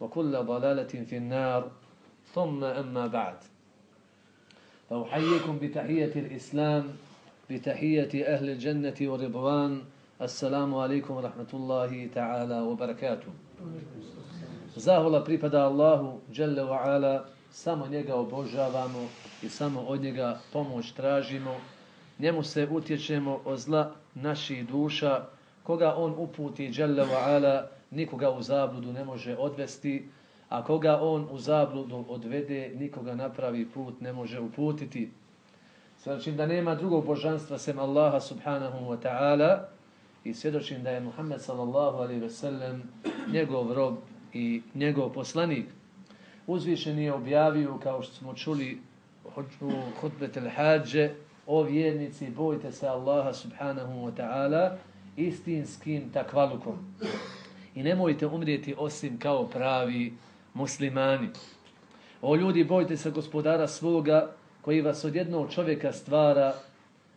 وكل ضلالة في النار ثم أما بعد فأحييكم بتحية الإسلام بتحية أهل الجنة ورضوان السلام عليكم ورحمة الله تعالى وبركاته Zahvala pripada Allahu Jalla wa ala, samo njega obožavamo i samo od njega pomoć tražimo. Njemu se utječemo od zla naših duša, koga on uputi Jalla wa ala, nikoga u zabludu ne može odvesti, a koga on u zabludu odvede, nikoga napravi put ne može uputiti. Svjedočim da nema drugog božanstva sem Allaha subhanahu wa ta'ala i svjedočim da je Muhammed sallallahu alaihi ve sellem njegov rob i njegov poslanik. Uzvišen je objavio, kao što smo čuli u hutbet al-hađe, o vjernici, bojte se Allaha subhanahu wa ta'ala istinskim takvalukom. I nemojte umrijeti osim kao pravi muslimani. O ljudi, bojte se gospodara svoga koji vas od jednog čovjeka stvara,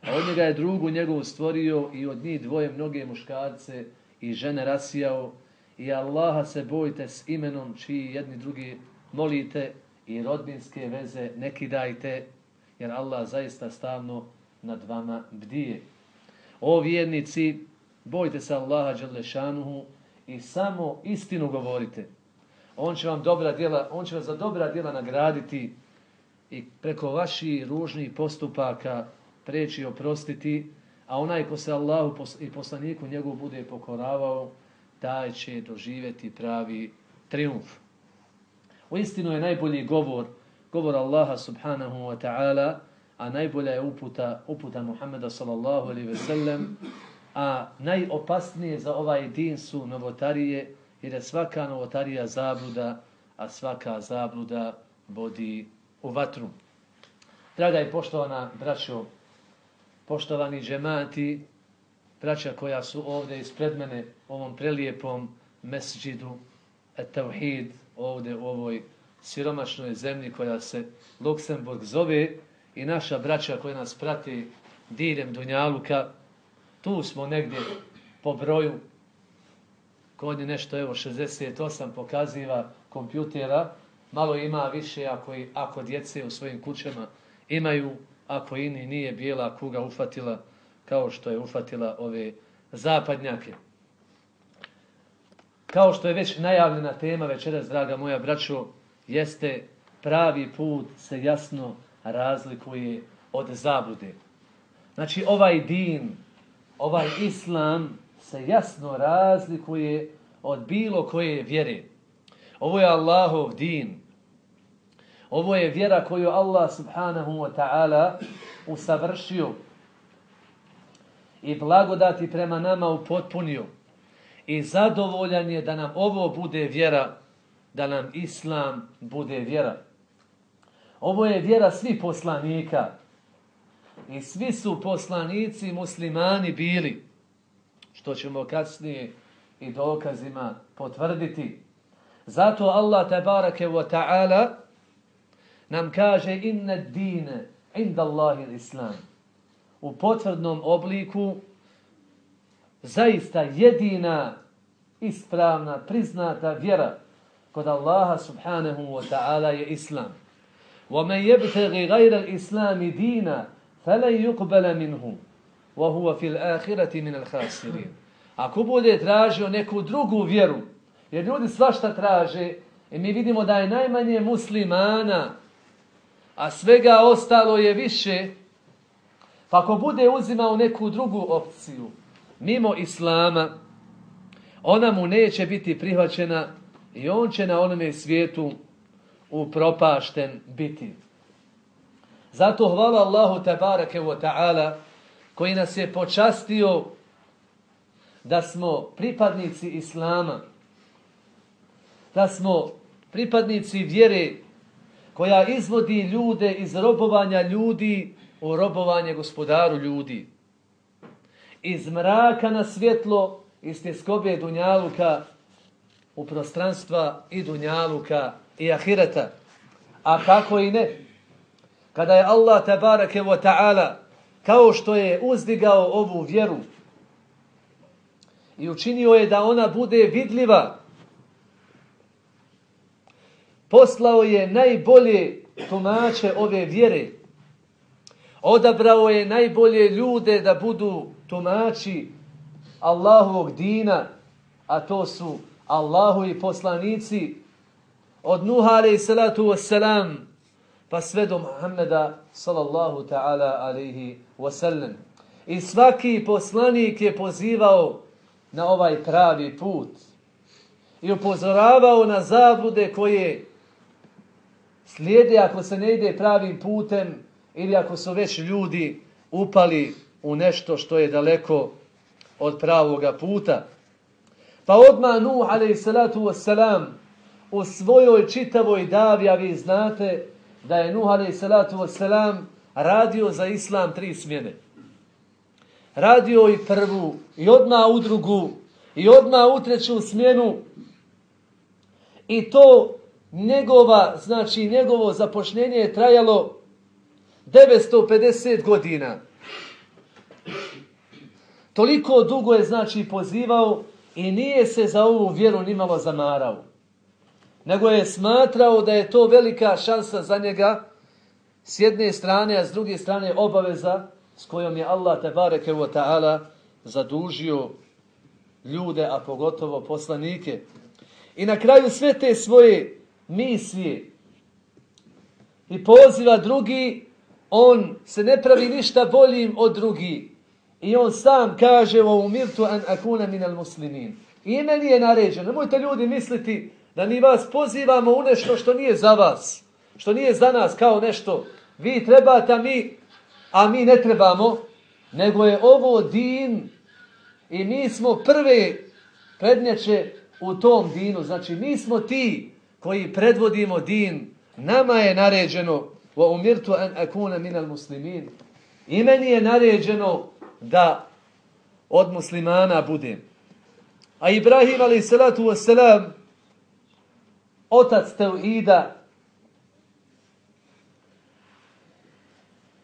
a od njega je drugu njegovu stvorio i od njih dvoje mnoge muškarce i žene rasijao i Allaha se bojte s imenom čiji jedni drugi molite i rodbinske veze ne kidajte, jer Allah zaista stavno nad vama bdije. O vjernici, bojte se Allaha Đalešanuhu i samo istinu govorite. On će vam dobra djela, on će vas za dobra djela nagraditi i preko vaših ružnih postupaka preći oprostiti, a onaj ko se Allahu i poslaniku njegov bude pokoravao, taj će doživjeti pravi triumf. U istinu je najbolji govor, govor Allaha subhanahu wa ta'ala, a najbolja je uputa, uputa Muhammeda sallallahu alaihi ve sellem, a najopasnije za ovaj din su novotarije, jer je svaka novotarija zabluda, a svaka zabluda vodi u vatru. Draga i poštovana braćo, poštovani džemati, braća koja su ovdje ispred mene u ovom prelijepom mesđidu et-tauhid ovdje u ovoj siromašnoj zemlji koja se Luksemburg zove i naša braća koja nas prati diljem Dunjaluka, tu smo negdje po broju kod je nešto, evo, 68 pokaziva kompjutera, malo ima više ako, ako djece u svojim kućama imaju, ako ini nije bijela kuga ufatila kao što je ufatila ove zapadnjake. Kao što je već najavljena tema večeras, draga moja braćo, jeste pravi put se jasno razlikuje od zablude. Znači ovaj din, ovaj islam se jasno razlikuje od bilo koje vjere. Ovo je Allahov din. Ovo je vjera koju Allah subhanahu wa ta'ala usavršio i blagodati prema nama upotpunio. I zadovoljan je da nam ovo bude vjera, da nam Islam bude vjera. Ovo je vjera svih poslanika. I svi su poslanici muslimani bili, što ćemo kasnije i dokazima potvrditi. Zato Allah tabarake wa ta'ala nam kaže inna dine inda Allahi islam. U potvrdnom obliku zaista jedina ispravna, priznata vjera kod Allaha subhanahu wa ta'ala je islam. وَمَنْ يَبْتَغِ غَيْرَ الْإِسْلَامِ دِينَ فَلَنْ يُقْبَلَ مِنْهُ وَهُوَ فِي الْآخِرَةِ مِنَ الْخَاسِرِينَ Ako bude tražio neku drugu vjeru, jer ljudi svašta traže, i mi vidimo da je najmanje muslimana, a svega ostalo je više, pa ako bude uzimao neku drugu opciju, mimo Islama, ona mu neće biti prihvaćena i on će na onome svijetu upropašten biti. Zato hvala Allahu tabarake wa ta'ala koji nas je počastio da smo pripadnici Islama, da smo pripadnici vjere koja izvodi ljude iz robovanja ljudi u robovanje gospodaru ljudi. Iz mraka na svjetlo, iz tjeskobe Dunjaluka u prostranstva i Dunjaluka i Ahireta. A kako i ne? Kada je Allah tabarake wa ta'ala kao što je uzdigao ovu vjeru i učinio je da ona bude vidljiva poslao je najbolje tumače ove vjere. Odabrao je najbolje ljude da budu tumači Allahovog dina, a to su Allahovi poslanici od Nuha alaih salatu wassalam pa sve do Muhammeda sallallahu ta'ala alaihi wasallam. I svaki poslanik je pozivao na ovaj pravi put i upozoravao na zablude koje slijede ako se ne ide pravim putem ili ako su već ljudi upali u nešto što je daleko od pravoga puta. Pa odmah Nuh alaih salatu wasalam, u svojoj čitavoj davi, a vi znate da je Nuh a.s. salatu wassalam radio za islam tri smjene. Radio i prvu, i odmah u drugu, i odmah u treću smjenu. I to njegova, znači njegovo zapošljenje je trajalo 950 godina. Toliko dugo je znači pozivao i nije se za ovu vjeru nimalo zamarao. Nego je smatrao da je to velika šansa za njega s jedne strane, a s druge strane obaveza s kojom je Allah tebareke wa ta'ala zadužio ljude, a pogotovo poslanike. I na kraju sve te svoje misije i poziva drugi, on se ne pravi ništa boljim od drugi. I on sam kaže o umirtu an akuna minal muslimin. I meni je naređeno. Nemojte ljudi misliti da mi vas pozivamo u nešto što nije za vas. Što nije za nas kao nešto. Vi trebate, mi, a mi ne trebamo. Nego je ovo din i mi smo prve prednječe u tom dinu. Znači mi smo ti koji predvodimo din, nama je naređeno wa umirtu an akuna minal muslimin. I meni je naređeno da od muslimana budem. A Ibrahim ali salatu wasalam, otac teuhida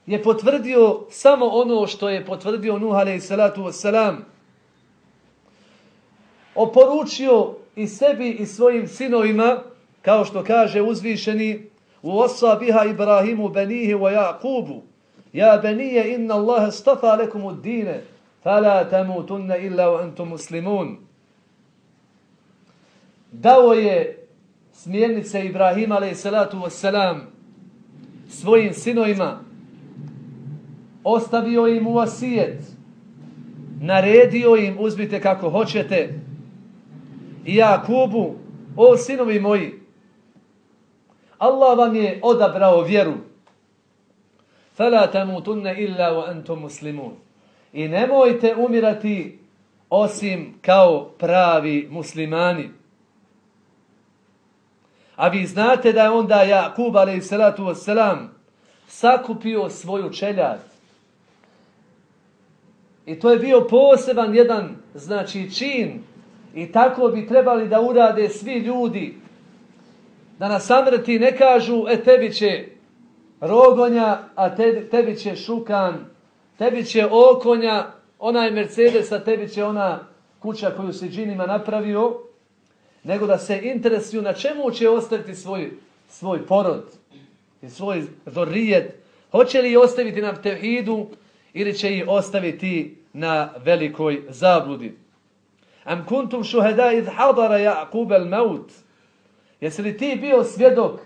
je potvrdio samo ono što je potvrdio Nuh alaih salatu wassalam. Oporučio i sebi i svojim sinovima kao što kaže uzvišeni u osa biha Ibrahimu benihi wa Jakubu ja benije inna Allahe stafa lekum ud dine fala tamutunna illa wa antum muslimun. Dao je smjernice Ibrahim alaih vesselam svojim sinovima ostavio im uasijet, naredio im uzmite kako hoćete i Jakubu o sinovi moji Allah vam je odabrao vjeru. Fala tamutunna illa wa antum muslimun. I nemojte umirati osim kao pravi muslimani. A vi znate da je onda Jakub alaih salatu wassalam sakupio svoju čeljad. I to je bio poseban jedan znači čin. I tako bi trebali da urade svi ljudi. Da na samrti ne kažu, e tebi će rogonja, a te, tebi će šukan, tebi će okonja, onaj Mercedes, a tebi će ona kuća koju si džinima napravio, nego da se interesuju na čemu će ostaviti svoj, svoj porod i svoj zorijet. Hoće li ostaviti na tevhidu ili će ih ostaviti na velikoj zabludi. Am kuntum šuheda iz hadara Jakub el maut. Jesi li ti bio svjedok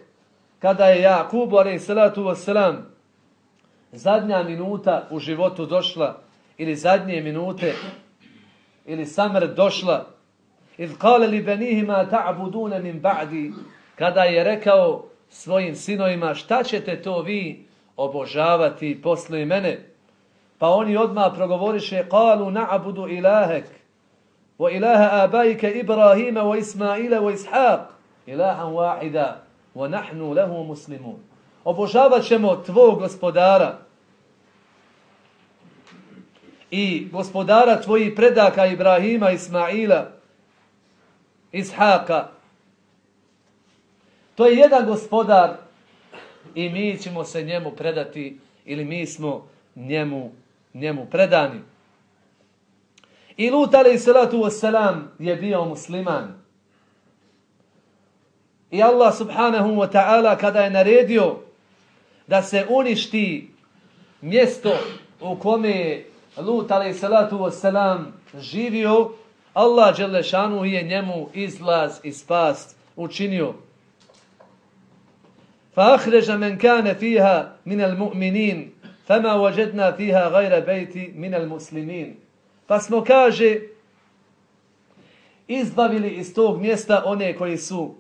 kada je Jakub, alaih salatu wasalam, zadnja minuta u životu došla ili zadnje minute ili samr došla iz kale li benihima ta'budune min ba'di. Kada je rekao svojim sinovima šta ćete to vi obožavati posle mene? Pa oni odma progovoriše kalu na'budu ilahek wa ilaha abaika ibrahima wa ismaila wa ishaq ilahan wahida wa nahnu lahu muslimun. Obožavat ćemo tvog gospodara i gospodara tvojih predaka Ibrahima, Ismaila, Ishaka. To je jedan gospodar i mi ćemo se njemu predati ili mi smo njemu, njemu predani. I Lut alaih salatu wassalam je bio musliman. I Allah subhanahu wa ta'ala kada je naredio da se uništi mjesto u kome je Lut alaih salatu wassalam živio, Allah Đelešanu je njemu izlaz i spas učinio. Fa ahreža men kane fiha min al mu'minin, fama vajedna fiha gajra bejti min muslimin. Pa smo, kaže, izbavili iz tog mjesta one koji su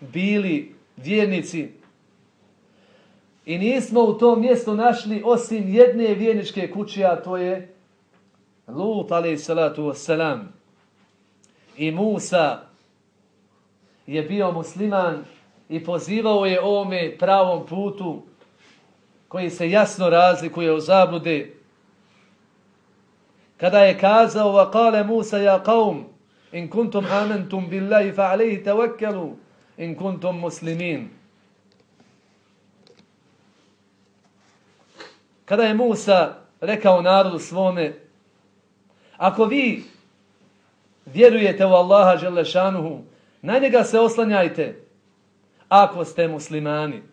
bili vjernici. I nismo u tom mjestu našli osim jedne vjerničke kuće, a to je Lut, alaih salatu wassalam. I Musa je bio musliman i pozivao je ome pravom putu koji se jasno razlikuje u zablude. Kada je kazao, va kale Musa ja qaum, in kuntum amantum billahi fa alaihi tawakkalu, in kuntum muslimin. Kada je Musa rekao narodu svome, ako vi vjerujete u Allaha Želešanuhu, na njega se oslanjajte, ako ste muslimani.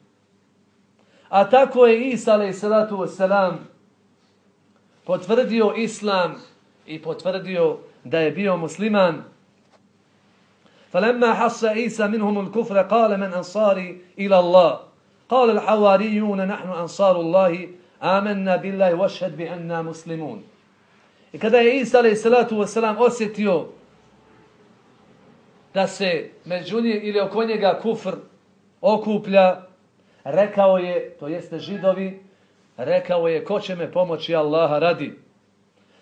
A tako je Isa, alaih salatu wasalam, potvrdio islam i potvrdio da je bio musliman. فلما حص عيسى منهم الكفر قال من أنصاري إلى الله قال الحواريون نحن أنصار الله آمنا بالله واشهد بأننا مسلمون I kada je Isa alaih salatu wasalam osjetio da se među njih ili oko njega kufr okuplja, rekao je, to jeste židovi, rekao je ko će me pomoći Allaha radi.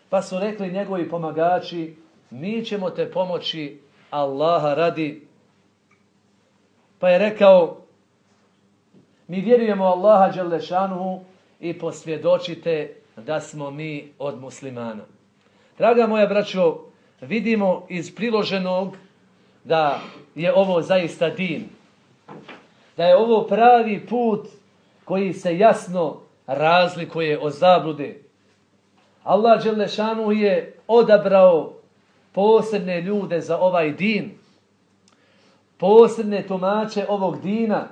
Pa su rekli njegovi pomagači, mi ćemo te pomoći Allaha radi. Pa je rekao, mi vjerujemo Allaha Đelešanuhu i posvjedočite da smo mi od muslimana. Draga moja braćo, vidimo iz priloženog da je ovo zaista din. Da je ovo pravi put koji se jasno razlikuje od zablude. Allah Đelešanu je odabrao posebne ljude za ovaj din. Posebne tumače ovog dina.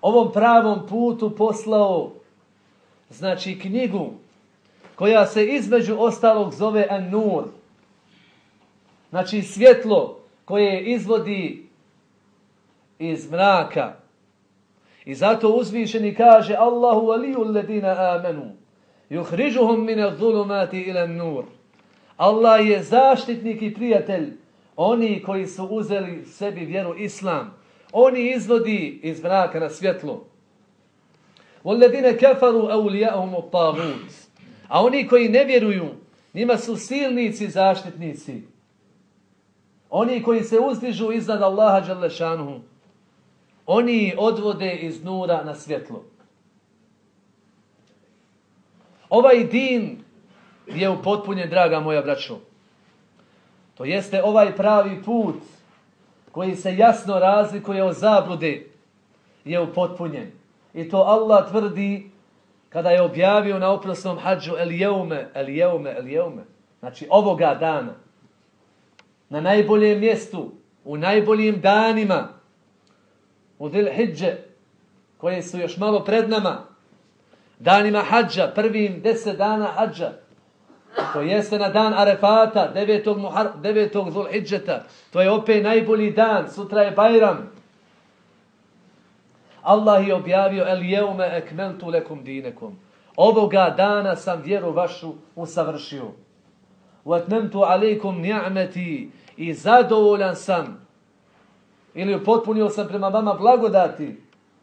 Ovom pravom putu poslao znači knjigu koja se između ostalog zove An-Nur. Znači svjetlo koje izvodi iz mraka. I zato uzvišeni kaže Allahu aliju ledina amenu. Juhrižuhum mine zulumati ila nur. Allah je zaštitnik i prijatelj oni koji su uzeli sebi vjeru islam. Oni izvodi iz mraka na svjetlo. Walladine kafaru awliyahum at-taghut. A oni koji ne vjeruju, njima su silnici zaštitnici. Oni koji se uzdižu iznad Allaha Đalešanuhu, oni odvode iz nura na svjetlo. Ovaj din je u draga moja braćo. To jeste ovaj pravi put koji se jasno razlikuje od zablude, je upotpunjen. I to Allah tvrdi kada je objavio na oprosnom hađu el jeume, el jeume, el jeume. Znači ovoga dana. Na najboljem mjestu, u najboljim danima, u Dil Hidže, koje su još malo pred nama, danima hađa, prvim deset dana hađa, to jeste na dan Arefata, devetog, muhar, devetog Dhul Hidžeta, to je opet najbolji dan, sutra je Bajram. Allah je objavio, el jeume ekmeltu lekum dinekom. Ovoga dana sam vjeru vašu usavršio. وَتْنَمْتُ عَلَيْكُمْ ni'meti i zadovoljan sam ili potpunio sam prema vama blagodati.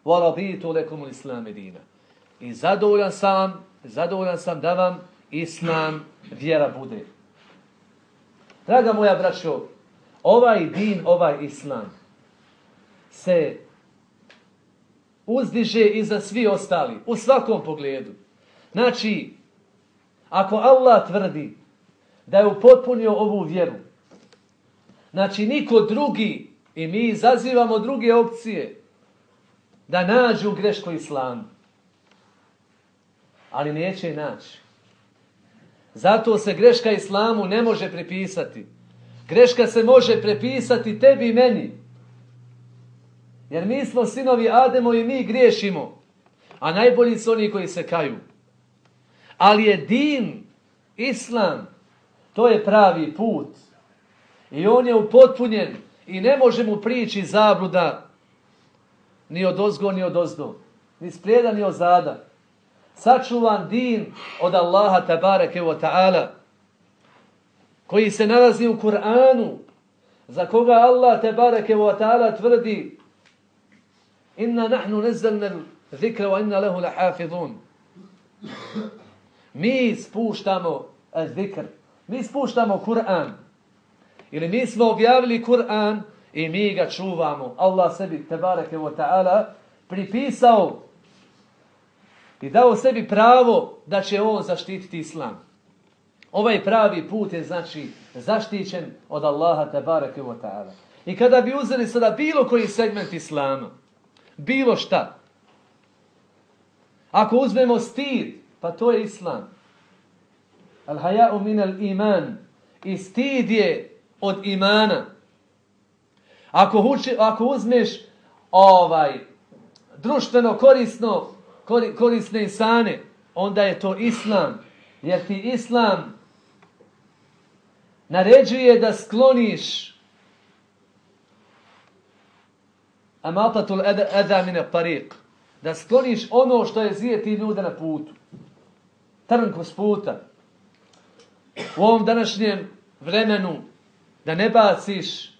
Warabitu لَكُمُ الْإِسْلَامِ دِينَ I zadovoljan sam, zadovoljan sam da vam islam vjera bude. Draga moja braćo, ovaj din, ovaj islam se uzdiže i za svi ostali, u svakom pogledu. Znači, ako Allah tvrdi da je upotpunio ovu vjeru, znači niko drugi i mi izazivamo druge opcije da nađu grešku islamu. Ali neće naći. Zato se greška islamu ne može prepisati. Greška se može prepisati tebi i meni. Jer mi smo sinovi Ademo i mi griješimo. A najbolji su oni koji se kaju. Ali je din, islam, to je pravi put. I on je upotpunjen i ne može mu prići zabluda ni od ozgo, ni od ozdo. Ni sprijeda, ni od zada. Sačuvan din od Allaha tabareke wa ta'ala koji se nalazi u Kur'anu za koga Allah tabareke wa ta'ala tvrdi inna nahnu nazzalna zikra wa inna lehu lahafidhun. Mi spuštamo zikr. Mi spuštamo Kur'an. Ili mi smo objavili Kur'an i mi ga čuvamo. Allah sebi, tebareke wa ta'ala, pripisao i dao sebi pravo da će on zaštititi islam. Ovaj pravi put je znači zaštićen od Allaha tebareke wa ta'ala. I kada bi uzeli sada bilo koji segment islama, bilo šta, ako uzmemo stid, pa to je islam. Al haja'u min al iman. I stid je od imana. Ako, huči, ako uzmeš ovaj društveno korisno kori, korisne insane, onda je to islam. Jer ti islam naređuje da skloniš amatatul eda mine parik. Da skloniš ono što je zije ti ljude na putu. Trnko s puta. U ovom današnjem vremenu da ne baciš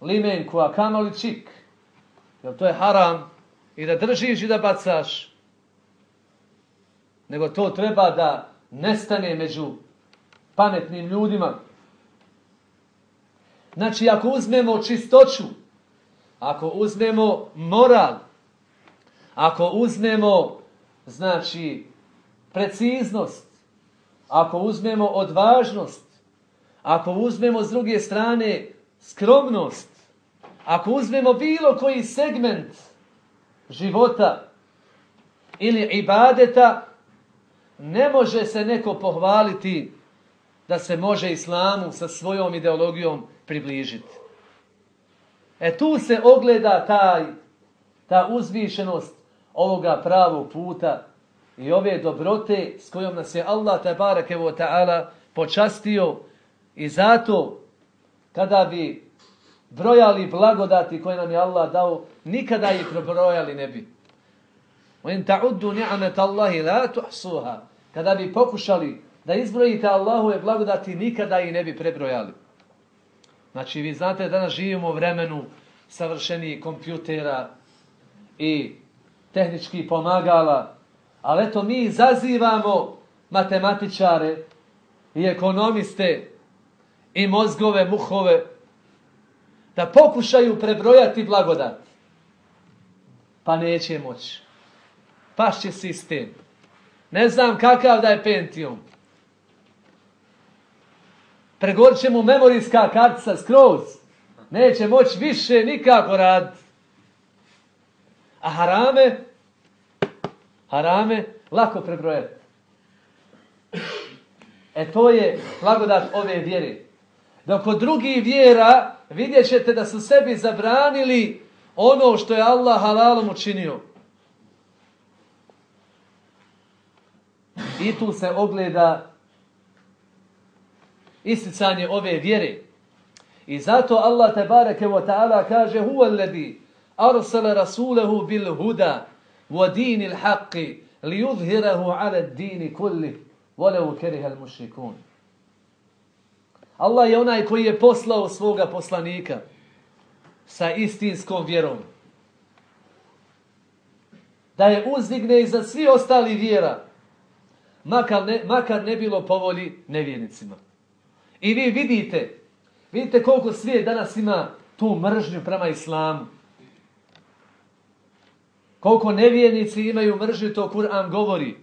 limenku, a kamoli čik, jer to je haram, i da držiš i da bacaš, nego to treba da nestane među pametnim ljudima. Znači, ako uzmemo čistoću, ako uzmemo moral, ako uzmemo, znači, preciznost, ako uzmemo odvažnost, ako uzmemo s druge strane skromnost, ako uzmemo bilo koji segment života ili ibadeta, ne može se neko pohvaliti da se može islamu sa svojom ideologijom približiti. E tu se ogleda taj, ta uzvišenost ovoga pravog puta i ove dobrote s kojom nas je Allah tabarake wa ta'ala počastio i zato kada bi brojali blagodati koje nam je Allah dao, nikada ih probrojali ne bi. وَإِن تَعُدُّ نِعَمَةَ اللَّهِ لَا تُحْسُوهَا Kada bi pokušali da izbrojite Allahove blagodati, nikada ih ne bi prebrojali. Znači, vi znate da danas živimo u vremenu savršenih kompjutera i tehničkih pomagala, ali eto mi zazivamo matematičare i ekonomiste i mozgove, muhove, da pokušaju prebrojati blagodat. Pa neće moći. Pašće sistem. Ne znam kakav da je Pentium. Pregorit će mu memorijska kartica skroz. Neće moći više nikako raditi. A harame, harame, lako prebrojati. E to je blagodat ove vjere. Dok kod drugih vjera vidjet ćete da su sebi zabranili ono što je Allah halalom učinio. I tu se ogleda isticanje ove vjere. I zato Allah te ve ta'ala kaže huwa alladhi arsala rasulahu bil huda wa dinil haqqi li yuzhirahu ala ad-din kulli walau kariha al-mushrikun. Allah je onaj koji je poslao svoga poslanika sa istinskom vjerom. Da je uzdigne i za svi ostali vjera, makar ne, makar ne bilo povoli nevjernicima. I vi vidite, vidite koliko svijet danas ima tu mržnju prema islamu. Koliko nevjernici imaju mržnju, to Kur'an govori.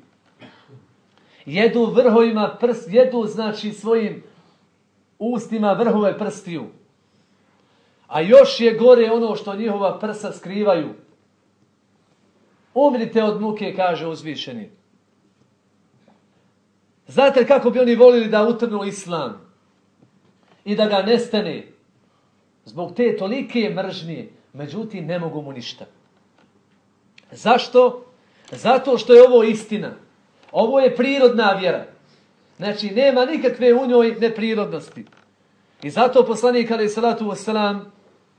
Jedu vrhovima prst, jedu znači svojim ustima vrhove prstiju. A još je gore ono što njihova prsa skrivaju. Umrite od muke, kaže uzvišeni. Znate kako bi oni volili da utrnu islam i da ga nestane zbog te tolike mržnje, međutim ne mogu mu ništa. Zašto? Zato što je ovo istina. Ovo je prirodna vjera. Znači, nema nikakve u njoj neprirodnosti. I zato poslanik ali salatu wasalam,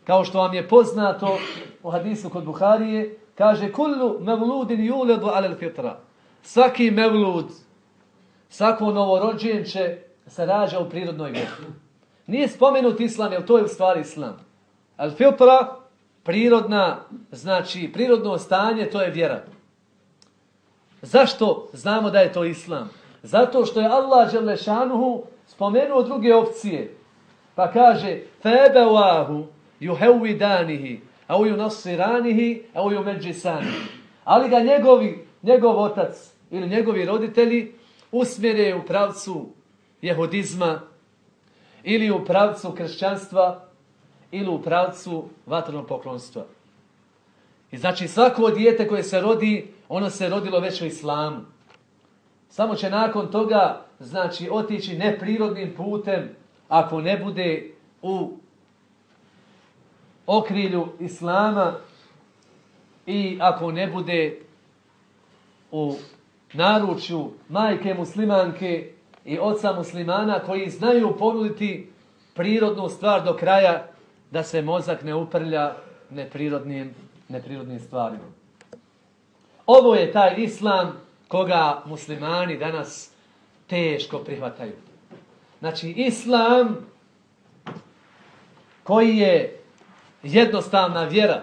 kao što vam je poznato u hadisu kod Buharije, kaže kullu mevludin juledu alel fitra. Svaki mevlud, svako novorođenče se rađa u prirodnoj vjeri. Nije spomenut islam, jer to je u stvari islam. Al fitra, prirodna, znači prirodno stanje, to je vjera. Zašto znamo da je to islam? Zato što je Allah Đelešanuhu spomenuo druge opcije. Pa kaže, febewahu juhevvidanihi, a u junasiranihi, a u jumeđisanihi. Ali ga njegovi, njegov otac ili njegovi roditelji usmjere u pravcu jehudizma ili u pravcu kršćanstva ili u pravcu vatrenog poklonstva. I znači svako dijete koje se rodi, ono se rodilo već u islamu. Samo će nakon toga, znači, otići neprirodnim putem, ako ne bude u okrilju islama i ako ne bude u naručju majke muslimanke i oca muslimana koji znaju ponuditi prirodnu stvar do kraja da se mozak ne uprlja neprirodnim, neprirodnim stvarima. Ovo je taj islam koga muslimani danas teško prihvataju. Znači, islam koji je jednostavna vjera,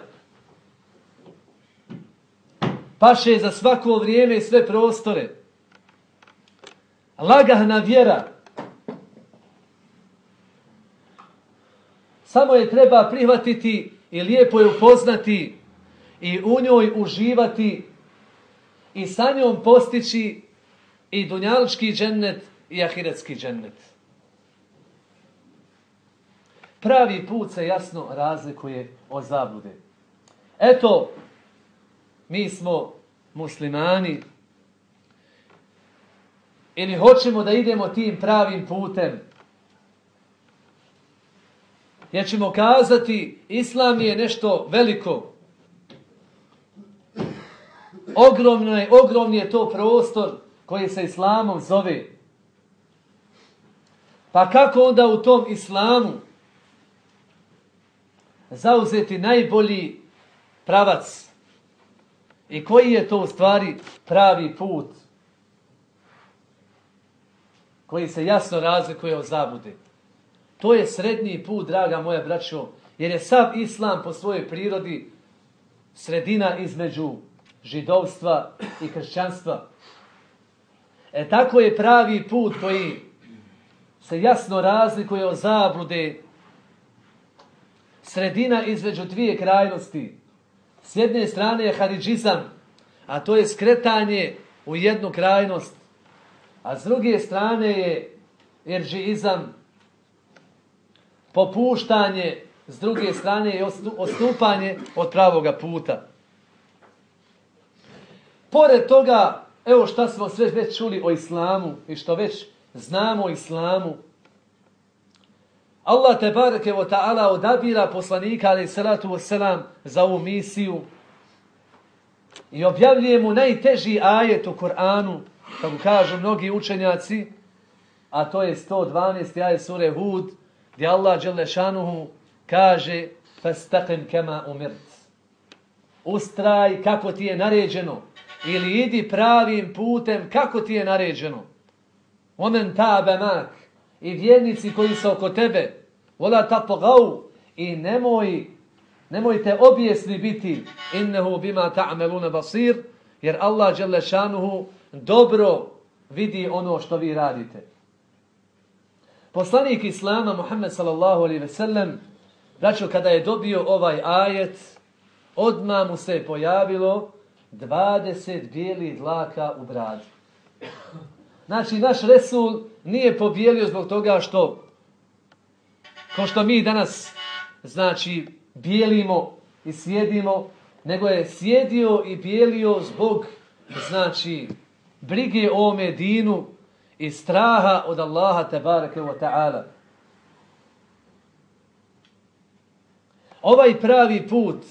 paše za svako vrijeme i sve prostore, lagahna vjera, samo je treba prihvatiti i lijepo je upoznati i u njoj uživati i sa njom postići i dunjalički džennet i ahiretski džennet. Pravi put se jasno razlikuje od zablude. Eto, mi smo muslimani ili hoćemo da idemo tim pravim putem. Jer ćemo kazati, islam je nešto veliko. Ogromno je, ogromni je to prostor koji se islamom zove. Pa kako onda u tom islamu zauzeti najbolji pravac? I koji je to u stvari pravi put? Koji se jasno razlikuje od zabude. To je srednji put, draga moja braćo, jer je sav islam po svojoj prirodi sredina između židovstva i kršćanstva. E tako je pravi put koji se jasno razlikuje od zablude sredina između dvije krajnosti. S jedne strane je haridžizam, a to je skretanje u jednu krajnost, a s druge strane je erđizam, popuštanje s druge strane je ostupanje od pravoga puta. Pored toga, evo šta smo sve već čuli o islamu i što već znamo o islamu, Allah te bareke wa ta'ala odabira poslanika ali salatu wasalam za ovu misiju i objavljuje mu najteži ajet u Koranu, kako kažu mnogi učenjaci, a to je 112. ajet sure Hud, gdje Allah Đelešanuhu kaže fastaqim كَمَا umirt. Ustraj kako ti je naređeno ili idi pravim putem kako ti je naređeno. Omen tabe mak i vjernici koji su oko tebe vola tapogau i nemoj nemojte objesni biti innehu bima ta'meluna basir jer Allah Đelešanuhu dobro vidi ono što vi radite. Poslanik Islama Muhammed sallallahu alaihi ve sellem Braćo, kada je dobio ovaj ajet, odmah mu se pojavilo 20 bijeli dlaka u bradi. Znači, naš Resul nije pobijelio zbog toga što, ko što mi danas, znači, bijelimo i sjedimo, nego je sjedio i bijelio zbog, znači, brige o Medinu i straha od Allaha tebareke wa ta'ala. Ovaj pravi put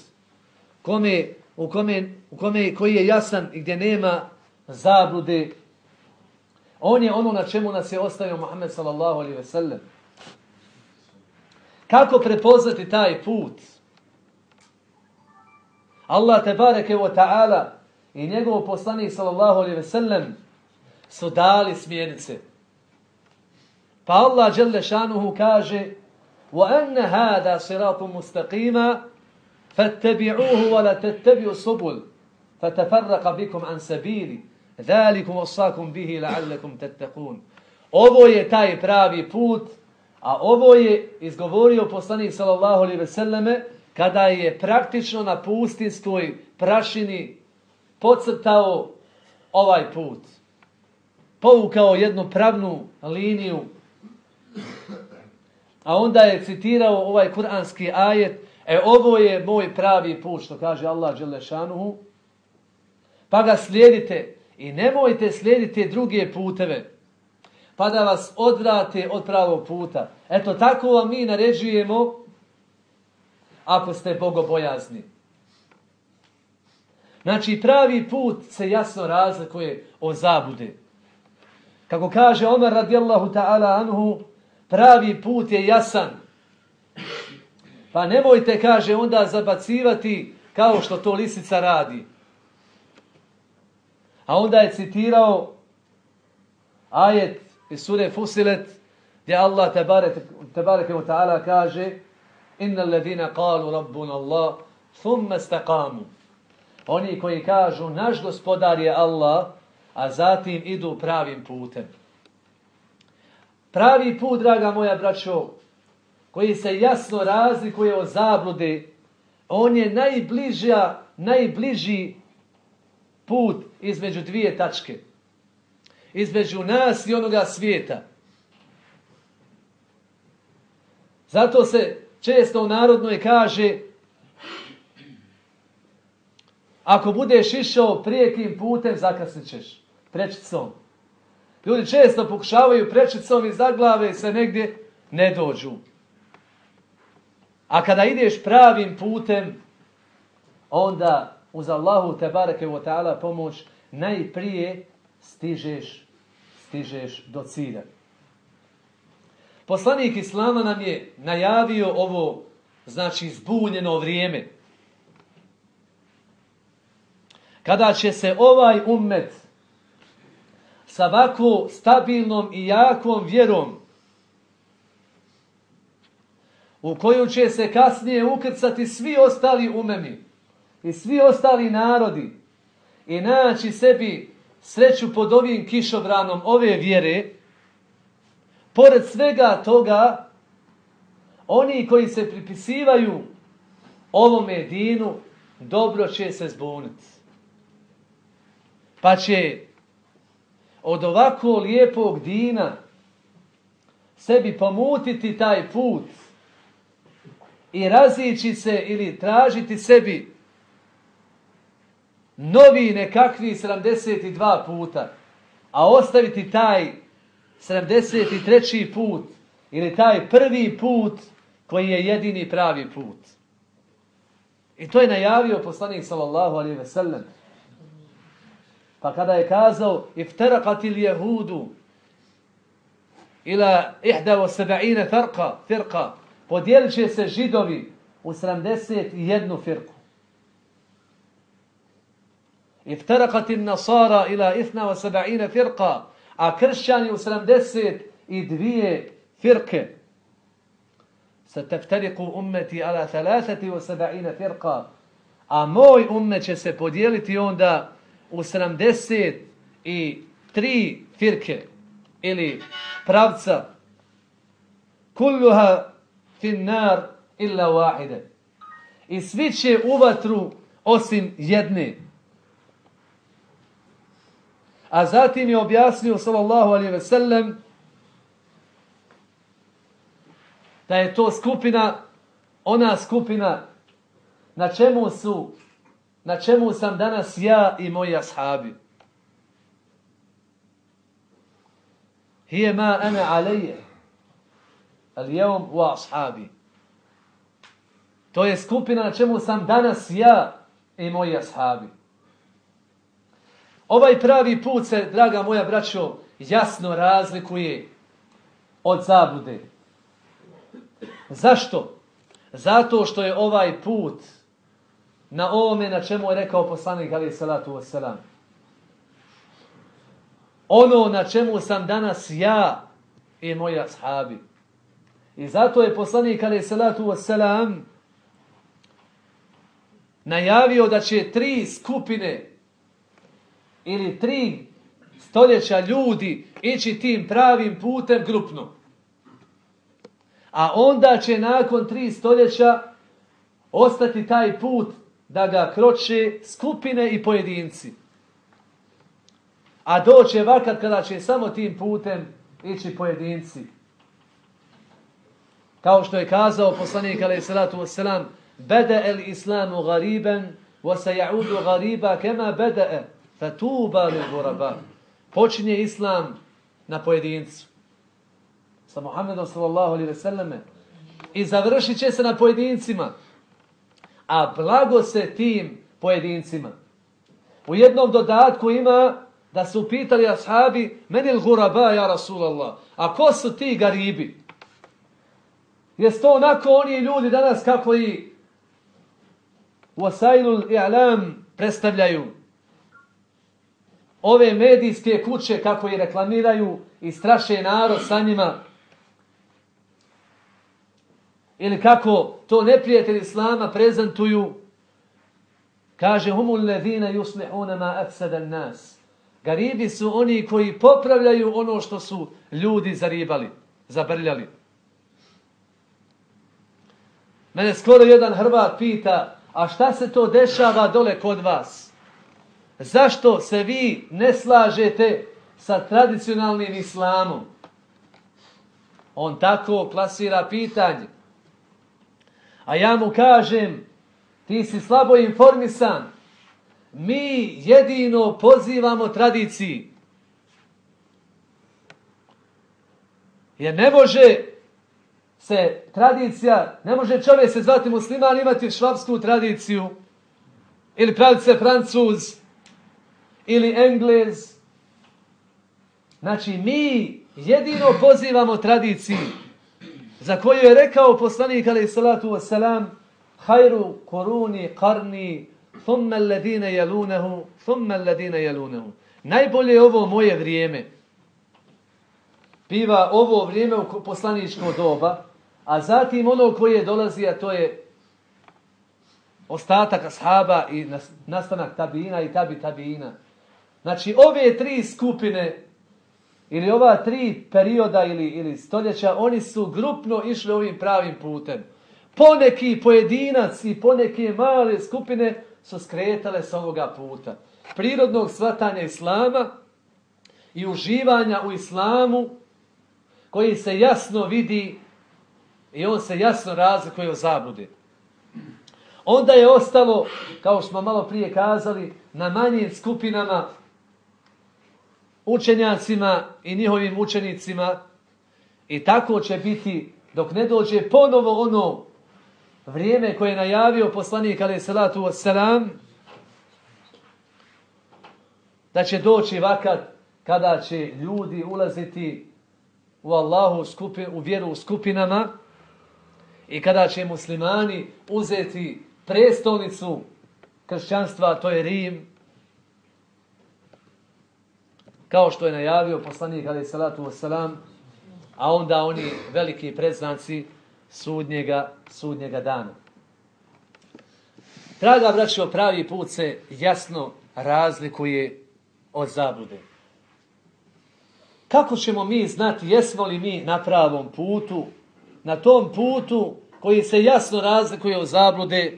kome, u, kome, u kome, koji je jasan i gdje nema zablude, on je ono na čemu nas je ostavio Muhammed sallallahu alaihi ve sellem. Kako prepoznati taj put? Allah tebareke wa ta'ala i njegov poslanik sallallahu alaihi ve sellem su dali smjernice. Pa Allah dželle šanuhu kaže: "Wa anna hada siratun mustaqima fattabi'uhu wa la tattabi'u subul fatafarraqa bikum an sabili zalikum wasaqakum bihi la'allakum tattaqun." Ovo je taj pravi put, a ovo je izgovorio poslanik sallallahu alejhi ve selleme kada je praktično na pustinjskoj prašini podcrtao ovaj put. Povukao jednu pravnu liniju A onda je citirao ovaj kuranski ajet, e ovo je moj pravi put, što kaže Allah Đelešanuhu, pa ga slijedite i nemojte slijediti druge puteve, pa da vas odvrate od pravog puta. Eto, tako vam mi naređujemo ako ste bogobojazni. Znači, pravi put se jasno razlikuje od zabude. Kako kaže Omer radijallahu ta'ala anhu, pravi put je jasan. Pa nemojte, kaže, onda zabacivati kao što to lisica radi. A onda je citirao ajet iz sure Fusilet, gdje Allah tebareke mu ta'ala kaže Inna alladhina qalu rabbuna Allah thumma staqamu. Oni koji kažu naš gospodar je Allah, a zatim idu pravim putem. Pravi put, draga moja braćo, koji se jasno razlikuje od zablude, on je najbliža, najbliži put između dvije tačke. Između nas i onoga svijeta. Zato se često u narodnoj kaže ako budeš išao prijekim putem, zakasnit ćeš. Prečicom. Ljudi često pokušavaju prečicom iz zaglave se negdje ne dođu. A kada ideš pravim putem, onda uz Allahu te bareke u ta'ala pomoć najprije stižeš, stižeš do cilja. Poslanik Islama nam je najavio ovo, znači, zbunjeno vrijeme. Kada će se ovaj ummet sa ovako stabilnom i jakom vjerom u koju će se kasnije ukrcati svi ostali umemi i svi ostali narodi i naći sebi sreću pod ovim kišobranom ove vjere, pored svega toga, oni koji se pripisivaju ovome dinu, dobro će se zbuniti. Pa će od ovako lijepog dina sebi pomutiti taj put i razići se ili tražiti sebi novi nekakvi 72 puta, a ostaviti taj 73. put ili taj prvi put koji je jedini pravi put. I to je najavio poslanik sallallahu alaihi ve sellem. Pa kada je kazao iftarakat jehudu ila ihda wa saba'ina firqa, firqa, podijelit će se židovi u 71 firku. Iftarakat nasara ila ihna wa saba'ina firqa, a kršćani u 72 firke. Sateftariku ummeti ala 73 firqa, a moj ummet će se podijeliti onda u 73 firke ili pravca kulluha fin nar illa wahide. I svi će u vatru osim jedne. A zatim je objasnio sallallahu alaihi ve sellem da je to skupina ona skupina na čemu su na čemu sam danas ja i moji ashabi. Hije ma ana alaije, ali jevom u ashabi. To je skupina na čemu sam danas ja i moji ashabi. Ovaj pravi put se, draga moja braćo, jasno razlikuje od zabude. Zašto? Zato što je ovaj put na ovome na čemu je rekao poslanik ali salatu wasalam. Ono na čemu sam danas ja i moji ashabi. I zato je poslanik ali salatu wasalam najavio da će tri skupine ili tri stoljeća ljudi ići tim pravim putem grupno. A onda će nakon tri stoljeća ostati taj put da ga kroče skupine i pojedinci. A doće vakat kada će samo tim putem ići pojedinci. Kao što je kazao poslanik alaih salatu wasalam, Bede el islamu gariben, wa ja'udu gariba kema bede e, fa tuba li goraba. Počinje islam na pojedincu. Sa Muhammedom sallallahu alaihi ve selleme. I završit će se na pojedincima a blago se tim pojedincima. U jednom dodatku ima da su pitali ashabi, menil guraba, ja Rasulallah, a ko su ti garibi? Jes to onako oni ljudi danas kako i u Asailul I'lam predstavljaju ove medijske kuće kako i reklamiraju i straše narod sa njima, ili kako to neprijatelji islama prezentuju, kaže humul ladina yuslihuna ma afsada nas. Garibi su oni koji popravljaju ono što su ljudi zaribali, zabrljali. Mene skoro jedan Hrvat pita, a šta se to dešava dole kod vas? Zašto se vi ne slažete sa tradicionalnim islamom? On tako klasira pitanje. A ja mu kažem, ti si slabo informisan, mi jedino pozivamo tradiciji. Jer ne može se tradicija, ne može čovjek se zvati musliman imati švapsku tradiciju, ili praviti se francuz, ili englez. Znači, mi jedino pozivamo tradiciji za koju je rekao poslanik alaih salatu wasalam hajru koruni karni thumme alladine jelunehu thumme alladine jelunehu najbolje je ovo moje vrijeme. Biva ovo vrijeme u poslaničko doba a zatim ono koje dolazi a to je ostatak ashaba i nastanak tabina i tabi tabina. Znači ove tri skupine ili ova tri perioda ili, ili stoljeća, oni su grupno išli ovim pravim putem. Poneki pojedinac i poneke male skupine su skretale s ovoga puta. Prirodnog svatanja islama i uživanja u islamu koji se jasno vidi I on se jasno razlikuje o zabude. Onda je ostalo, kao što smo malo prije kazali, na manjim skupinama, učenjacima i njihovim učenicima. I tako će biti dok ne dođe ponovo ono vrijeme koje je najavio poslanik alaih salatu wasalam, da će doći vakat kada će ljudi ulaziti u Allahu skupi, u vjeru u skupinama i kada će muslimani uzeti prestolnicu kršćanstva, to je Rim, kao što je najavio poslanik alaih salatu wasalam, a onda oni veliki predznaci sudnjega, sudnjega dana. Draga braćo, pravi put se jasno razlikuje od zablude. Kako ćemo mi znati, jesmo li mi na pravom putu, na tom putu koji se jasno razlikuje od zablude,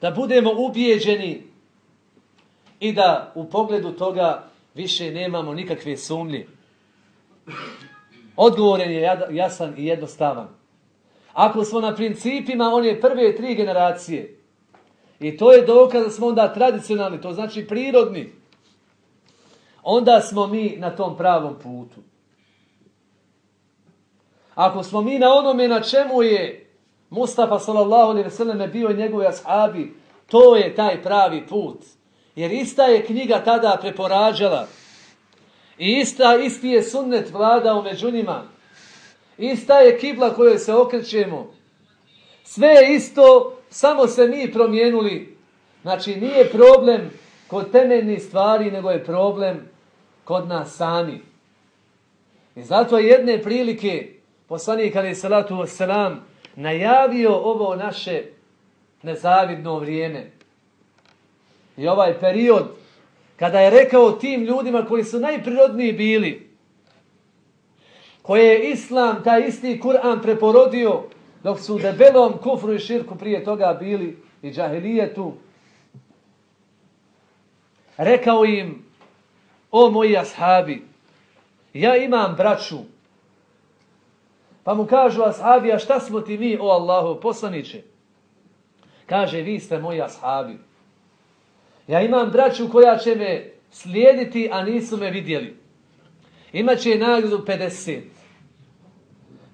da budemo ubijeđeni i da u pogledu toga više nemamo nikakve sumnje. Odgovor je jasan i jednostavan. Ako smo na principima one prve tri generacije, i to je dokaz da smo onda tradicionalni, to znači prirodni, onda smo mi na tom pravom putu. Ako smo mi na onome na čemu je Mustafa sallallahu alaihi ve sellem bio i njegovi ashabi, to je taj pravi put. Jer ista je knjiga tada preporađala. I ista, isti je sunnet vladao među njima. Ista je kibla kojoj se okrećemo. Sve je isto, samo se mi promijenuli. Znači, nije problem kod temeljnih stvari, nego je problem kod nas sami. I zato jedne prilike poslanik ali salatu wasalam najavio ovo naše nezavidno vrijeme. I ovaj period kada je rekao tim ljudima koji su najprirodniji bili, koje je Islam, taj isti Kur'an preporodio, dok su u debelom kufru i širku prije toga bili i džahilijetu, rekao im, o moji ashabi, ja imam braću, pa mu kažu ashabi, a šta smo ti mi, o Allahu, poslaniće? Kaže, vi ste moji ashabi. Ja imam braću koja će me slijediti, a nisu me vidjeli. Imaće nagradu 50.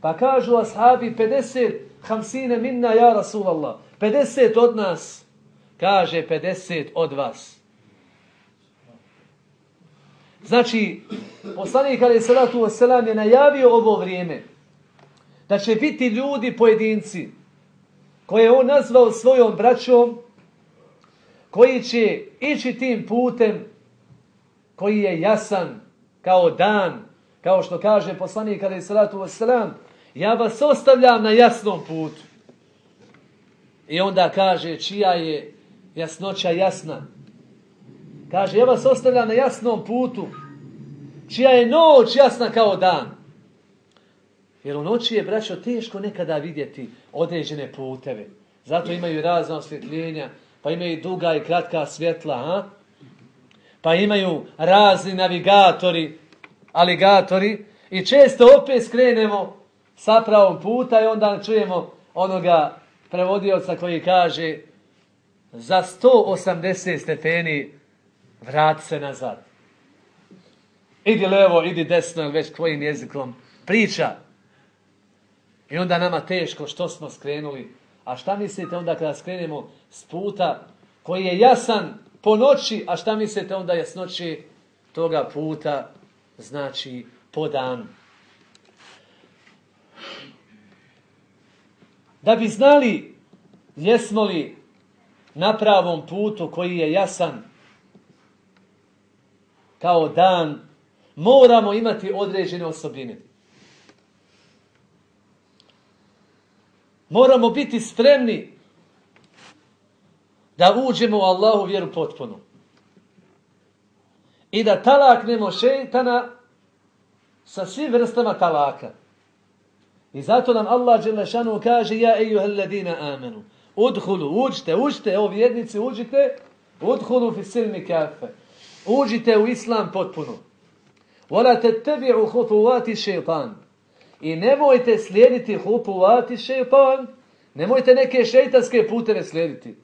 Pa kažu ashabi 50, hamsine minna ja Rasulallah. 50 od nas, kaže 50 od vas. Znači, poslanik Ali Salatu Veselam je najavio ovo vrijeme da će biti ljudi, pojedinci, koje on nazvao svojom braćom, koji će ići tim putem koji je jasan kao dan, kao što kaže poslanik Ali Salatu wasalam, ja vas ostavljam na jasnom putu. I onda kaže, čija je jasnoća jasna? Kaže, ja vas ostavljam na jasnom putu, čija je noć jasna kao dan. Jer u noći je, braćo, teško nekada vidjeti određene puteve. Zato imaju razna osvjetljenja, pa imaju duga i kratka svjetla, a? pa imaju razni navigatori, aligatori, i često opet skrenemo sa pravom puta i onda čujemo onoga prevodioca koji kaže za 180 stepeni vrat se nazad. Idi levo, idi desno, već kojim jezikom priča. I onda nama teško što smo skrenuli. A šta mislite onda kada skrenemo s puta koji je jasan po noći, a šta mislite onda jasnoći toga puta znači po danu. Da bi znali jesmo li na pravom putu koji je jasan kao dan, moramo imati određene osobine. Moramo biti spremni da uđemo u Allahu vjeru potpuno. I da talaknemo šeitana sa svim vrstama talaka. I zato nam Allah Đelešanu kaže Ja ejuhel ladina amenu. Udhulu, uđite, uđite, o vjednici, uđite. Udhulu fi silmi kafe. Uđite u islam potpuno. Vola te tebi u hutuvati šeitan. I nemojte slijediti hupu vati šeitan. Nemojte neke šeitanske puteve slijediti.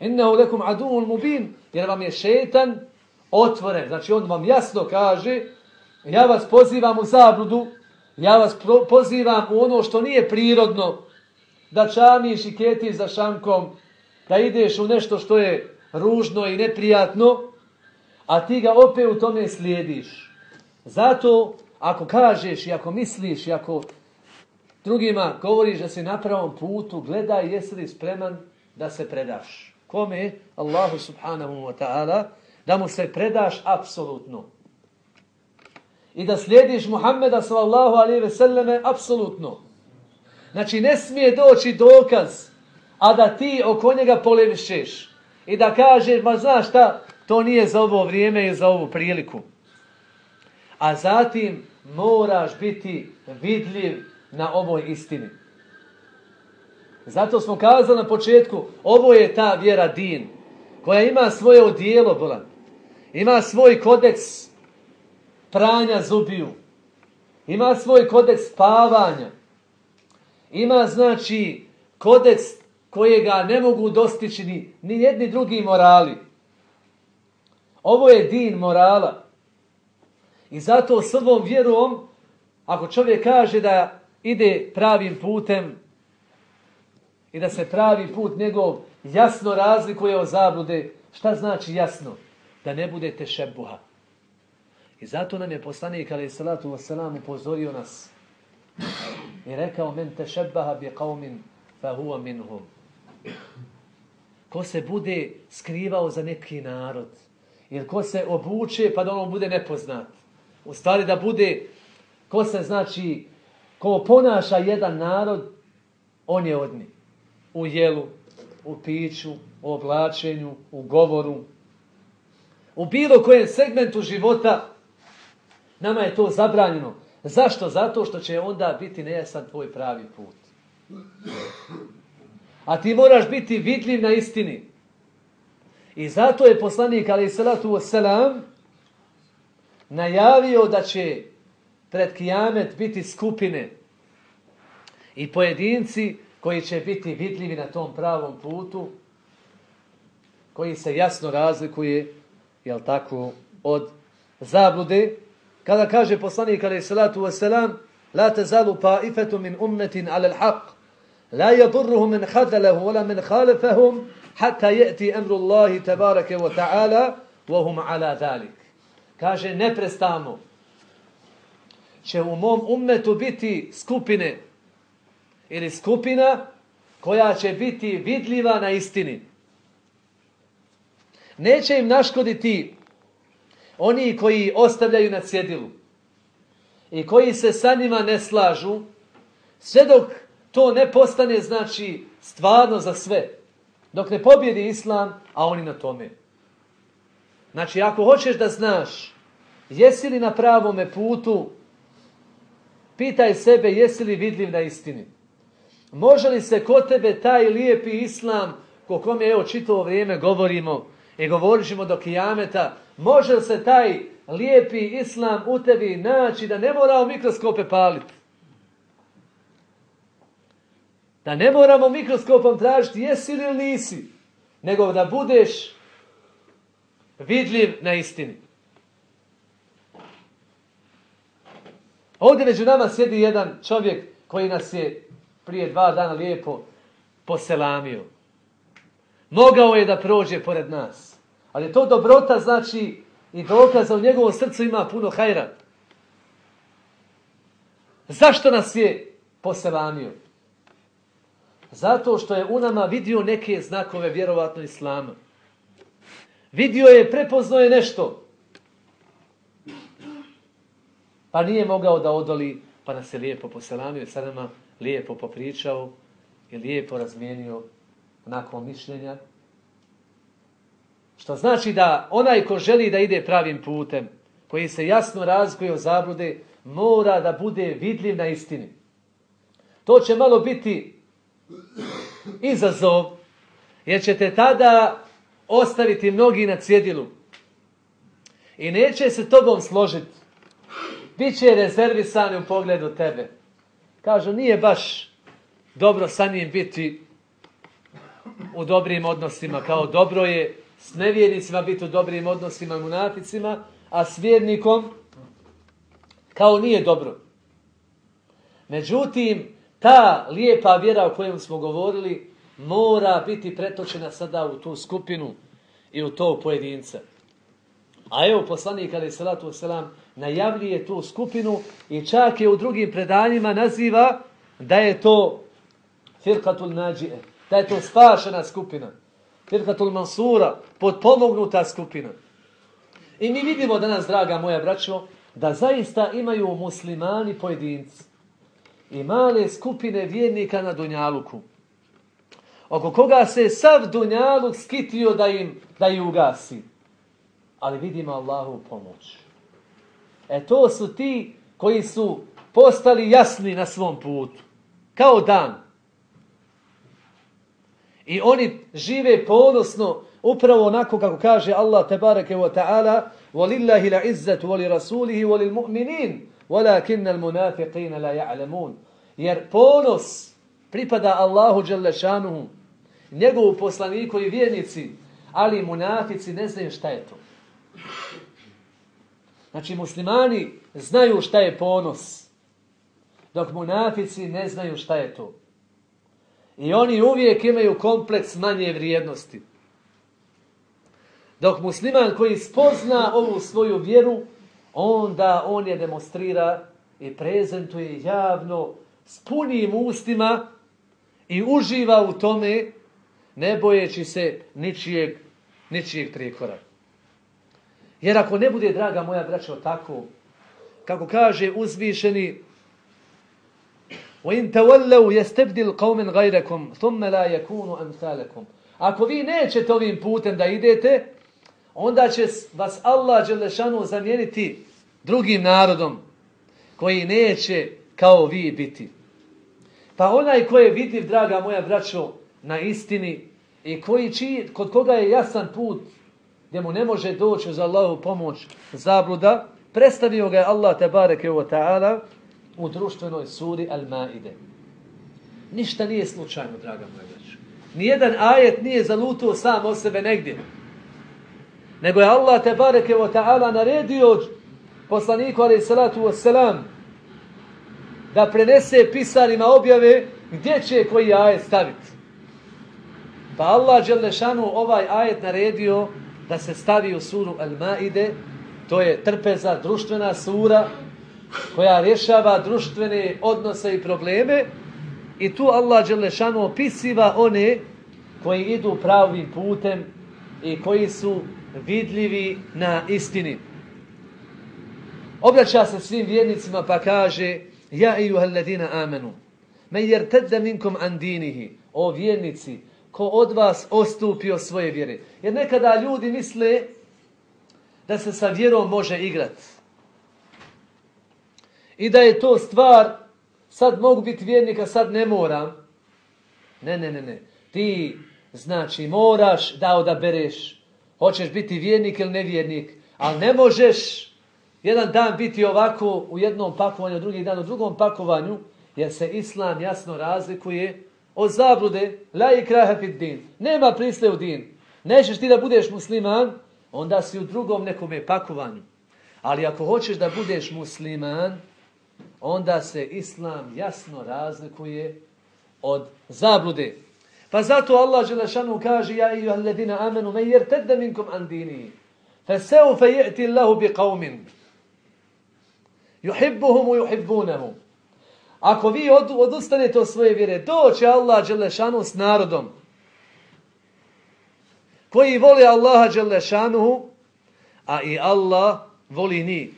Innehu lekum adumul mubin. Jer vam je šeitan otvoren. Znači on vam jasno kaže ja vas pozivam u zabludu. Ja vas pozivam u ono što nije prirodno. Da čamiš i ketiš za šankom. Da ideš u nešto što je ružno i neprijatno. A ti ga opet u tome slijediš. Zato ako kažeš i ako misliš i ako drugima govoriš da si na pravom putu, gledaj jesi li spreman da se predaš. Kome? Allahu subhanahu wa ta'ala. Da mu se predaš apsolutno. I da slijediš Muhammeda sallallahu alaihi ve selleme apsolutno. Znači ne smije doći dokaz, a da ti oko njega polemišeš. I da kažeš, ma znaš šta, to nije za ovo vrijeme i za ovu priliku a zatim moraš biti vidljiv na ovoj istini. Zato smo kazali na početku, ovo je ta vjera din, koja ima svoje odijelo, bolan. ima svoj kodeks pranja zubiju, ima svoj kodeks spavanja, ima znači kodeks kojega ne mogu dostići ni, ni jedni drugi morali. Ovo je din morala. I zato s ovom vjerom, ako čovjek kaže da ide pravim putem i da se pravi put njegov jasno razlikuje od zablude, šta znači jasno? Da ne budete šebuha. I zato nam je poslanik ali salatu wasalam upozorio nas i rekao men te šebaha bi qavmin fa huwa minhum. Ko se bude skrivao za neki narod, jer ko se obuče pa da ono bude nepoznat, u stvari da bude ko se znači ko ponaša jedan narod on je od njih. U jelu u piću u oblačenju u govoru. U bilo kojem segmentu života nama je to zabranjeno. Zašto? zato što će onda biti nejasan tvoj pravi put. A ti moraš biti vidljiv na istini. I zato je poslanik ali salatu wasalam najavio da će pred kijamet biti skupine i pojedinci koji će biti vidljivi na tom pravom putu, koji se jasno razlikuje, jel tako, od zablude. Kada kaže poslanik alaih salatu wasalam, la te zalu pa ifetu min ummetin alel haq, la yadurruhum min hadalahu, wala min khalifahum, hatta je'ti emru Allahi tabarake wa ta'ala, wa hum ala dhalik kaže neprestano će u mom ummetu biti skupine ili skupina koja će biti vidljiva na istini. Neće im naškoditi oni koji ostavljaju na cjedilu i koji se sa njima ne slažu, sve dok to ne postane znači stvarno za sve. Dok ne pobjedi islam, a oni na tome. Znači, ako hoćeš da znaš jesi li na pravome putu, pitaj sebe jesi li vidljiv na istini. Može li se kod tebe taj lijepi islam, ko kom je evo čito vrijeme govorimo i govorit ćemo do kijameta, može li se taj lijepi islam u tebi naći da ne moramo mikroskope paliti? Da ne moramo mikroskopom tražiti jesi li ili nisi, nego da budeš vidljiv na istini. Ovdje među nama sjedi jedan čovjek koji nas je prije dva dana lijepo poselamio. Mogao je da prođe pored nas. Ali to dobrota znači i dokaza u njegovom srcu ima puno hajra. Zašto nas je poselamio? Zato što je u nama vidio neke znakove vjerovatno islama. Vidio je, prepoznao je nešto. Pa nije mogao da odoli, pa nas je lijepo poselamio sa nama lijepo popričao i lijepo razmijenio nakon mišljenja. Što znači da onaj ko želi da ide pravim putem, koji se jasno razlikuje o zablude, mora da bude vidljiv na istini. To će malo biti izazov, jer ćete tada ostaviti mnogi na cjedilu. I neće se tobom složiti. Biće rezervisani u pogledu tebe. Kažu, nije baš dobro sa njim biti u dobrim odnosima, kao dobro je s nevjernicima biti u dobrim odnosima i munaticima, a s vjernikom kao nije dobro. Međutim, ta lijepa vjera o kojem smo govorili mora biti pretočena sada u tu skupinu i u to pojedinca. A evo poslanik ali salatu wasalam najavljuje tu skupinu i čak je u drugim predanjima naziva da je to firkatul nađije, da je to spašena skupina. Firkatul mansura, podpomognuta skupina. I mi vidimo danas, draga moja braćo, da zaista imaju muslimani pojedinci i male skupine vjernika na Dunjaluku oko koga se sav dunjaluk skitio da im da ju ugasi. Ali vidimo Allahu pomoć. E to su ti koji su postali jasni na svom putu. Kao dan. I oni žive ponosno upravo onako kako kaže Allah tebareke wa ta'ala وَلِلَّهِ لَعِزَّةُ mu'minin walakin al munafiqin la ya'lamun Jer ponos pripada Allahu Đelešanuhu, njegovu poslaniku i vjernici, ali munafici ne znaju šta je to. Znači muslimani znaju šta je ponos, dok munafici ne znaju šta je to. I oni uvijek imaju kompleks manje vrijednosti. Dok musliman koji spozna ovu svoju vjeru, onda on je demonstrira i prezentuje javno s punim ustima i uživa u tome ne bojeći se ničijeg, ničijeg prijekora. Jer ako ne bude, draga moja braćo, tako, kako kaže uzvišeni وَإِن تَوَلَّوْ يَسْتَبْدِلْ قَوْمٍ غَيْرَكُمْ ثُمَّ لَا يَكُونُ أَمْثَالَكُمْ Ako vi nećete ovim putem da idete, onda će vas Allah Đelešanu zamijeniti drugim narodom koji neće kao vi biti. Pa onaj ko je vidljiv, draga moja braćo, na istini i koji čiji, kod koga je jasan put gdje mu ne može doći za Allahu pomoć zabluda, predstavio ga je Allah tebareke wa ta'ala u društvenoj suri Al-Maide. Ništa nije slučajno, draga moja braćo. Nijedan ajet nije zalutuo sam o sebe negdje. Nego je Allah tebareke wa ta'ala naredio poslaniku alaih salatu wa salam da prenese pisarima objave gdje će koji ajet staviti. Pa Allah Đelešanu ovaj ajet naredio da se stavi u suru Al-Maide, to je trpeza, društvena sura koja rješava društvene odnose i probleme i tu Allah Đelešanu opisiva one koji idu pravim putem i koji su vidljivi na istini. Obraća se svim vjernicima pa kaže Ja i juhalladina amenu men jer tedde minkom andinihi o vjernici ko od vas ostupi od svoje vjere. Jer nekada ljudi misle da se sa vjerom može igrati. I da je to stvar, sad mogu biti vjernika, sad ne moram. Ne, ne, ne, ne. Ti, znači, moraš da odabereš. Hoćeš biti vjernik ili nevjernik. Ali ne možeš jedan dan biti ovako u jednom pakovanju, drugi dan u drugom pakovanju, jer se islam jasno razlikuje od zablude, la ikraha fid din. Nema prisle u din. Nećeš ti da budeš musliman, onda si u drugom nekome pakovanju. Ali ako hoćeš da budeš musliman, onda se islam jasno razlikuje od zablude. Pa zato Allah Želešanu kaže ja i alledina amenu me jer tedda minkum andini. Fe seu je'ti Allahu bi qavmin. Juhibbuhum u juhibbunahum. Ako vi od, odustanete od svoje vjere, doće Allah Đelešanu s narodom koji voli Allaha Đelešanu, a i Allah voli njih.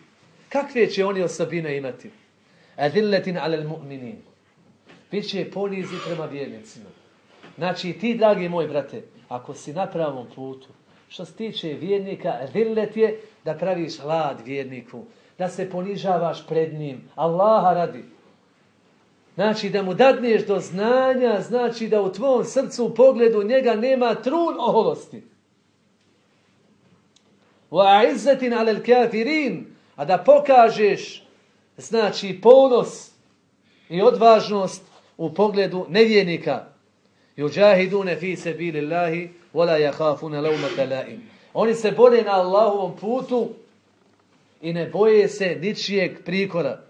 Kakve će oni osobine imati? Adilletin alel mu'minin. Biće ponizi prema vjernicima. Znači, ti, dragi moji brate, ako si na pravom putu, što se tiče vjernika, adillet je da praviš hlad vjerniku, da se ponižavaš pred njim. Allaha radi. Znači da mu dadneš do znanja, znači da u tvom srcu u pogledu njega nema trun oholosti. Wa izzetin alel kafirin, a da pokažeš znači ponos i odvažnost u pogledu nevjernika. Juđahidune fi se wala Allahi, vola jahafune laumata laim. Oni se bore na Allahovom putu i ne boje se ničijeg prikora.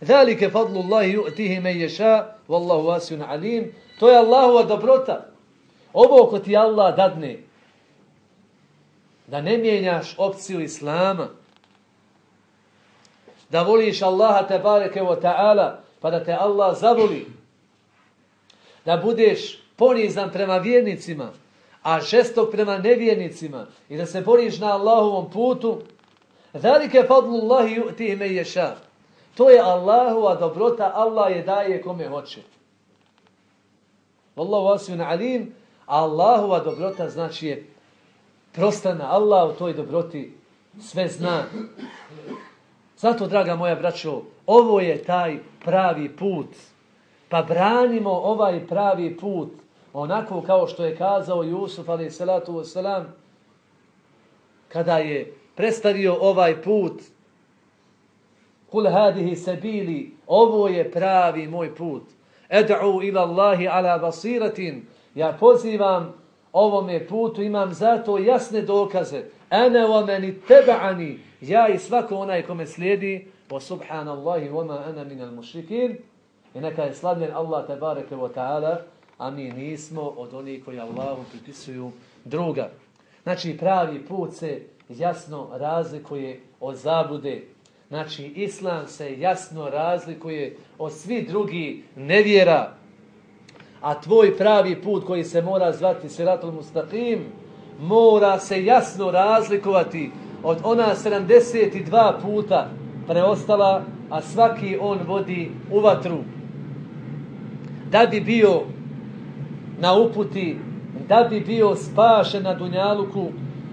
Zalike fadlu Allahi ju'tihi me ješa, wallahu vasijun alim. To je Allahova dobrota. Ovo ko ti Allah dadne, da ne mijenjaš opciju Islama, da voliš Allaha te bareke wa ta'ala, pa da te Allah zavoli, da budeš ponizan prema vjernicima, a žestok prema nevjernicima i da se boriš na Allahovom putu, Zalike fadlu Allahi ju'tihi men yasha. To je Allahova dobrota, Allah je daje kome hoće. Wallahu vasiju alim, Allahova dobrota znači je prostana. Allah u toj dobroti sve zna. Zato, draga moja braćo, ovo je taj pravi put. Pa branimo ovaj pravi put. Onako kao što je kazao Jusuf, ali salatu wasalam, kada je predstavio ovaj put, kul hadihi sabili, ovo je pravi moj put. Ed'u ila Allahi ala basiratin, ja pozivam ovome putu, imam zato jasne dokaze. Ene wa meni teba'ani, ja i svako onaj kome slijedi, po subhanallahi wa ma ana minal mušrikin, i neka je slavljen Allah tebareke wa ta'ala, a mi nismo od onih koji Allahu pripisuju druga. Znači pravi put se jasno razlikuje od zabude. Znači, islam se jasno razlikuje od svi drugi nevjera. A tvoj pravi put koji se mora zvati Siratul Mustaqim, mora se jasno razlikovati od ona 72 puta preostala, a svaki on vodi u vatru. Da bi bio na uputi, da bi bio spašen na Dunjaluku,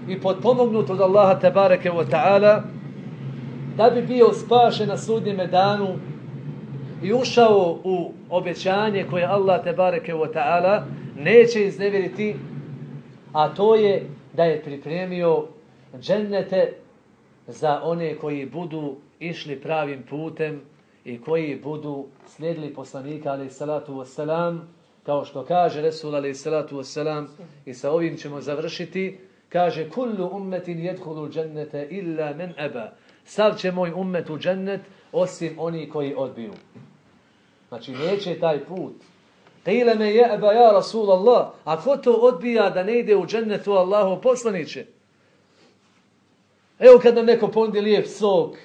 i potpomognut od Allaha tebareke wa ta'ala da bi bio spašen na sudnjem danu i ušao u obećanje koje Allah tebareke wa ta'ala neće iznevjeriti a to je da je pripremio džennete za one koji budu išli pravim putem i koji budu slijedili poslanika alaih salatu wassalam kao što kaže Resul alaih salatu wassalam i sa ovim ćemo završiti kaže kullu ummetin yadkhulu džennete illa man eba. sav će moj ummet u džennet osim oni koji odbiju znači neće taj put Qile me je eba ja Rasulallah, a ko to odbija da ne ide u džennetu Allahu poslaniće? Evo kad nam neko ponudi lijep sok,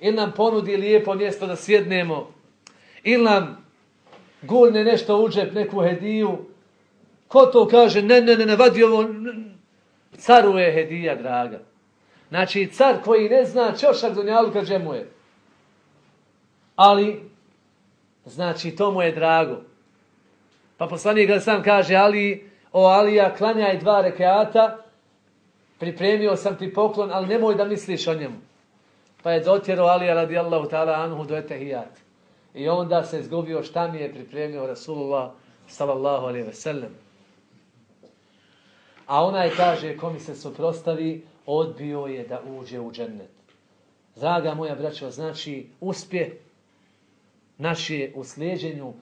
ili nam ponudi lijepo mjesto da sjednemo, ili nam gurne nešto u džep, neku hediju, ko to kaže, ne, ne, ne, ne, vadi ovo, Caru je hedija, draga. Znači, car koji ne zna čošak Dunjaluka džemu je. Ali, znači, to mu je drago. Pa poslanik sam kaže, Ali, o Alija, klanjaj dva rekeata, pripremio sam ti poklon, ali nemoj da misliš o njemu. Pa je dotjero Alija radijallahu ta'ala anhu do etehijat. I onda se izgubio šta mi je pripremio Rasulullah sallallahu alaihi ve sellem. A onaj kaže, ko mi se suprostavi, odbio je da uđe u džennet. Draga moja braćo, znači uspjeh naš je u slijeđenju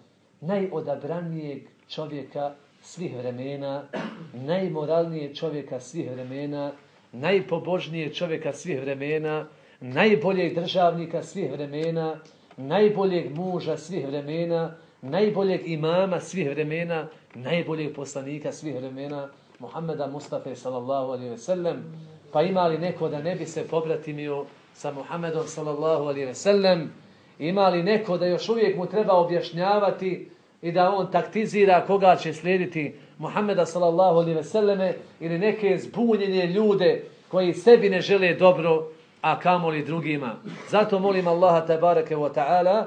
najodabranijeg čovjeka svih vremena, najmoralnijeg čovjeka svih vremena, najpobožnijeg čovjeka svih vremena, najboljeg državnika svih vremena, najboljeg muža svih vremena, najboljeg imama svih vremena, najboljeg poslanika svih vremena, Muhammeda Mustafa sallallahu alaihi ve sellem, pa ima li neko da ne bi se pobratimio sa Muhammedom sallallahu alaihi ve sellem, ima li neko da još uvijek mu treba objašnjavati i da on taktizira koga će slijediti Muhammeda sallallahu alaihi ve selleme ili neke zbunjenje ljude koji sebi ne žele dobro, a kamoli drugima. Zato molim Allaha tabaraka wa ta'ala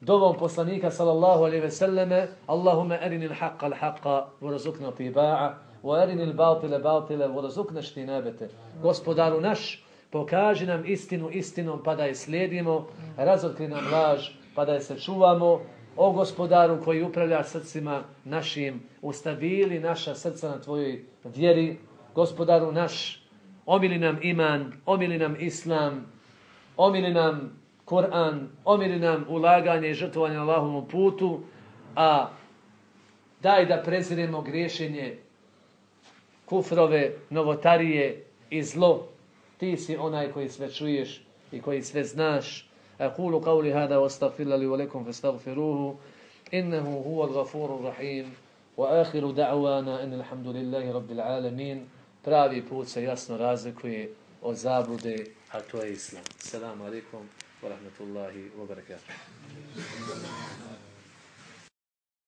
dovom poslanika sallallahu alaihi ve selleme Allahume erinil haqqa al haqqa urazukna tiba'a wa erinil bautile bautile urazukna štinabete Gospodaru naš, pokaži nam istinu istinom pa da je slijedimo, razotkri nam laž pa da je se čuvamo. O gospodaru koji upravlja srcima našim, ustabili naša srca na tvojoj vjeri. Gospodaru naš, omili nam iman, omili nam islam, omili nam Kur'an, omili nam ulaganje i žrtvovanje na Allahovom putu, a daj da preziremo griješenje kufrove, novotarije i zlo. Ti si onaj koji sve čuješ i koji sve znaš. Akulu qawli hada wa astaghfirla li walekum fastaghfiruhu. Innehu huwa gafuru rahim. Wa ahiru da'wana in alhamdulillahi rabbil alamin. Pravi put se jasno razlikuje od zabude, a to je islam. Assalamu alaikum wa rahmatullahi wa barakatuh.